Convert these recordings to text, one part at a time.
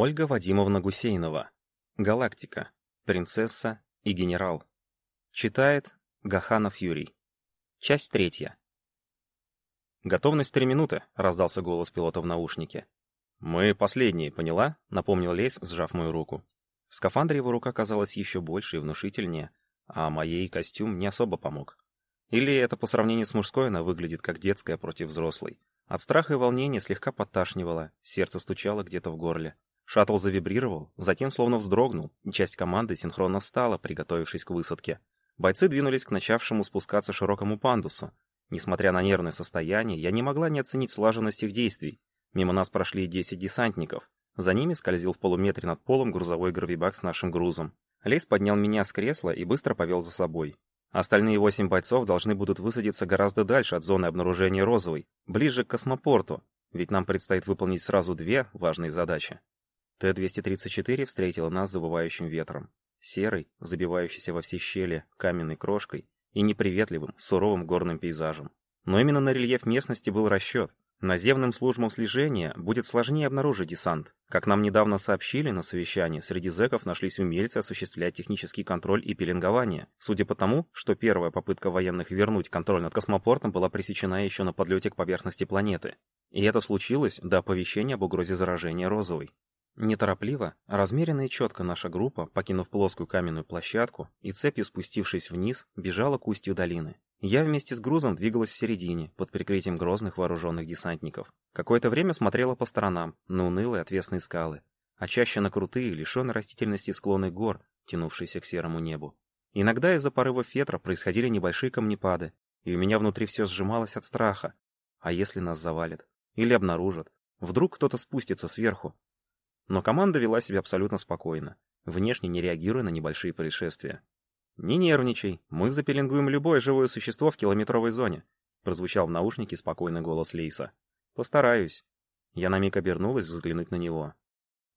Ольга Вадимовна Гусейнова. Галактика. Принцесса и генерал. Читает Гаханов Юрий. Часть третья. «Готовность три минуты», — раздался голос пилота в наушнике. «Мы последние, поняла?» — напомнил Лейс, сжав мою руку. В скафандре его рука казалась еще больше и внушительнее, а моей костюм не особо помог. Или это по сравнению с мужской она выглядит как детская против взрослой. От страха и волнения слегка подташнивало, сердце стучало где-то в горле. Шаттл завибрировал, затем словно вздрогнул, и часть команды синхронно встала, приготовившись к высадке. Бойцы двинулись к начавшему спускаться широкому пандусу. Несмотря на нервное состояние, я не могла не оценить слаженность их действий. Мимо нас прошли 10 десантников. За ними скользил в полуметре над полом грузовой гравибак с нашим грузом. Лейс поднял меня с кресла и быстро повел за собой. Остальные восемь бойцов должны будут высадиться гораздо дальше от зоны обнаружения Розовой, ближе к космопорту, ведь нам предстоит выполнить сразу две важные задачи. Т-234 встретила нас забывающим ветром. Серый, забивающийся во все щели каменной крошкой и неприветливым, суровым горным пейзажем. Но именно на рельеф местности был расчет. Наземным службам слежения будет сложнее обнаружить десант. Как нам недавно сообщили на совещании, среди зэков нашлись умельцы осуществлять технический контроль и пеленгование. Судя по тому, что первая попытка военных вернуть контроль над космопортом была пресечена еще на подлете к поверхности планеты. И это случилось до оповещения об угрозе заражения розовой. Неторопливо, размеренно и четко наша группа, покинув плоскую каменную площадку и цепью спустившись вниз, бежала к устью долины. Я вместе с грузом двигалась в середине, под прикрытием грозных вооруженных десантников. Какое-то время смотрела по сторонам, на унылые отвесные скалы, а чаще на крутые, лишенные растительности склоны гор, тянувшиеся к серому небу. Иногда из-за порывов ветра происходили небольшие камнепады, и у меня внутри все сжималось от страха. А если нас завалят? Или обнаружат? Вдруг кто-то спустится сверху, но команда вела себя абсолютно спокойно, внешне не реагируя на небольшие происшествия. «Не нервничай, мы запеленгуем любое живое существо в километровой зоне», прозвучал в наушнике спокойный голос Лейса. «Постараюсь». Я на миг обернулась взглянуть на него.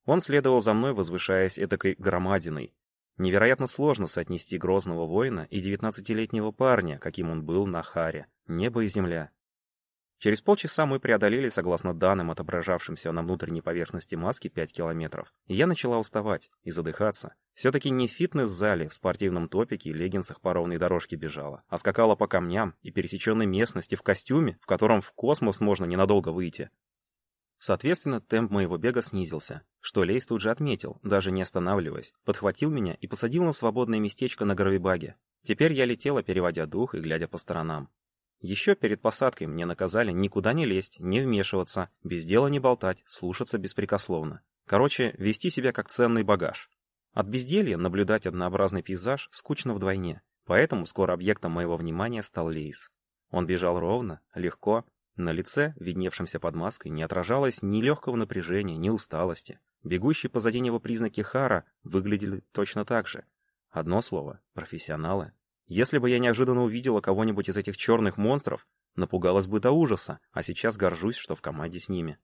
Он следовал за мной, возвышаясь этакой громадиной. Невероятно сложно соотнести грозного воина и девятнадцатилетнего парня, каким он был на Харе. Небо и земля. Через полчаса мы преодолели, согласно данным, отображавшимся на внутренней поверхности маски, 5 километров. Я начала уставать и задыхаться. Все-таки не в фитнес-зале, в спортивном топике и леггинсах по ровной дорожке бежала, а скакала по камням и пересеченной местности в костюме, в котором в космос можно ненадолго выйти. Соответственно, темп моего бега снизился, что Лейс тут же отметил, даже не останавливаясь, подхватил меня и посадил на свободное местечко на гравибаге. Теперь я летела, переводя дух и глядя по сторонам. Еще перед посадкой мне наказали никуда не лезть, не вмешиваться, без дела не болтать, слушаться беспрекословно. Короче, вести себя как ценный багаж. От безделья наблюдать однообразный пейзаж скучно вдвойне, поэтому скоро объектом моего внимания стал Лейс. Он бежал ровно, легко, на лице, видневшемся под маской, не отражалось ни легкого напряжения, ни усталости. Бегущие позади него признаки Хара выглядели точно так же. Одно слово — профессионалы. Если бы я неожиданно увидела кого-нибудь из этих черных монстров, напугалась бы до ужаса, а сейчас горжусь, что в команде с ними.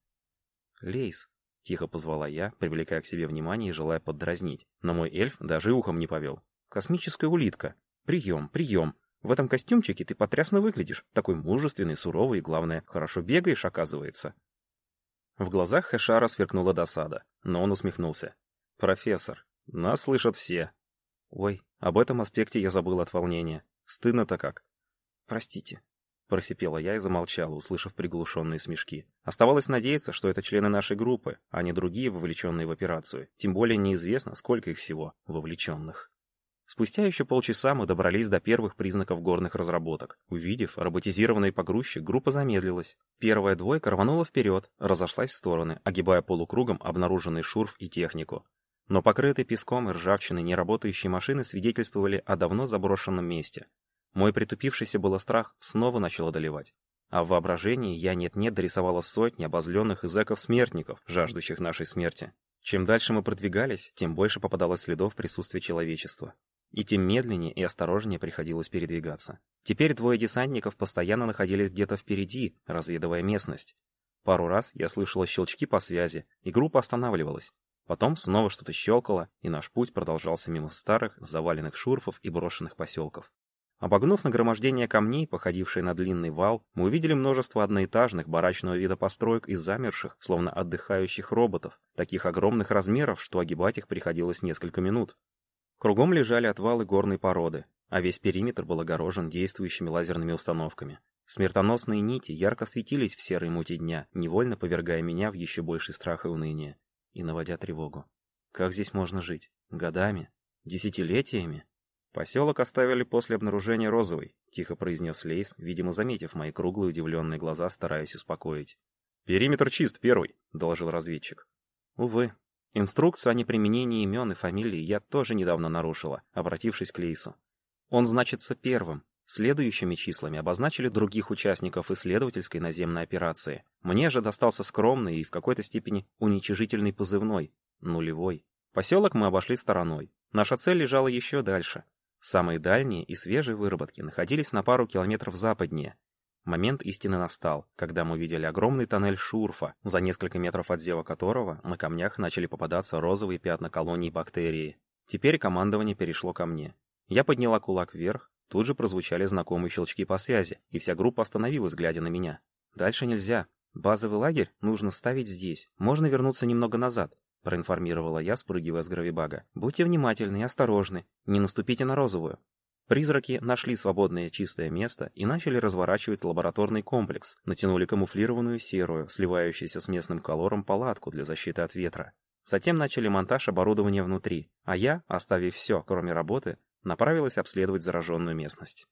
«Лейс», — тихо позвала я, привлекая к себе внимание и желая поддразнить. Но мой эльф даже ухом не повел. «Космическая улитка. Прием, прием. В этом костюмчике ты потрясно выглядишь. Такой мужественный, суровый и, главное, хорошо бегаешь, оказывается». В глазах Хэшара сверкнула досада, но он усмехнулся. «Профессор, нас слышат все, Ой, об этом аспекте я забыл от волнения. Стыдно-то как. Простите. Просипела я и замолчала, услышав приглушенные смешки. Оставалось надеяться, что это члены нашей группы, а не другие, вовлеченные в операцию. Тем более неизвестно, сколько их всего вовлеченных. Спустя еще полчаса мы добрались до первых признаков горных разработок. Увидев роботизированный погрузчик, группа замедлилась. Первая двойка рванула вперед, разошлась в стороны, огибая полукругом обнаруженный шурф и технику. Но покрытые песком и ржавчиной неработающие машины свидетельствовали о давно заброшенном месте. Мой притупившийся было страх снова начал одолевать. А в воображении я нет-нет дорисовала сотни обозленных зэков-смертников, жаждущих нашей смерти. Чем дальше мы продвигались, тем больше попадалось следов присутствия человечества. И тем медленнее и осторожнее приходилось передвигаться. Теперь двое десантников постоянно находились где-то впереди, разведывая местность. Пару раз я слышала щелчки по связи, и группа останавливалась, Потом снова что-то щелкало, и наш путь продолжался мимо старых, заваленных шурфов и брошенных поселков. Обогнув нагромождение камней, походившее на длинный вал, мы увидели множество одноэтажных барачного вида построек из замерших, словно отдыхающих роботов, таких огромных размеров, что огибать их приходилось несколько минут. Кругом лежали отвалы горной породы, а весь периметр был огорожен действующими лазерными установками. Смертоносные нити ярко светились в серой мути дня, невольно повергая меня в еще больший страх и уныние, и наводя тревогу. Как здесь можно жить? Годами? Десятилетиями? «Поселок оставили после обнаружения Розовой», — тихо произнес Лейс, видимо, заметив мои круглые удивленные глаза, стараясь успокоить. «Периметр чист, первый», — доложил разведчик. «Увы. Инструкцию о неприменении имен и фамилий я тоже недавно нарушила, обратившись к Лейсу. Он значится первым. Следующими числами обозначили других участников исследовательской наземной операции. Мне же достался скромный и в какой-то степени уничижительный позывной — нулевой. Поселок мы обошли стороной. Наша цель лежала еще дальше, Самые дальние и свежие выработки находились на пару километров западнее. Момент истины настал, когда мы увидели огромный тоннель Шурфа, за несколько метров от зева которого на камнях начали попадаться розовые пятна колоний бактерии. Теперь командование перешло ко мне. Я подняла кулак вверх, тут же прозвучали знакомые щелчки по связи, и вся группа остановилась, глядя на меня. Дальше нельзя. Базовый лагерь нужно ставить здесь. Можно вернуться немного назад проинформировала я, спрыгивая с гравибага. «Будьте внимательны и осторожны, не наступите на розовую». Призраки нашли свободное чистое место и начали разворачивать лабораторный комплекс, натянули камуфлированную серую, сливающуюся с местным колором палатку для защиты от ветра. Затем начали монтаж оборудования внутри, а я, оставив все, кроме работы, направилась обследовать зараженную местность.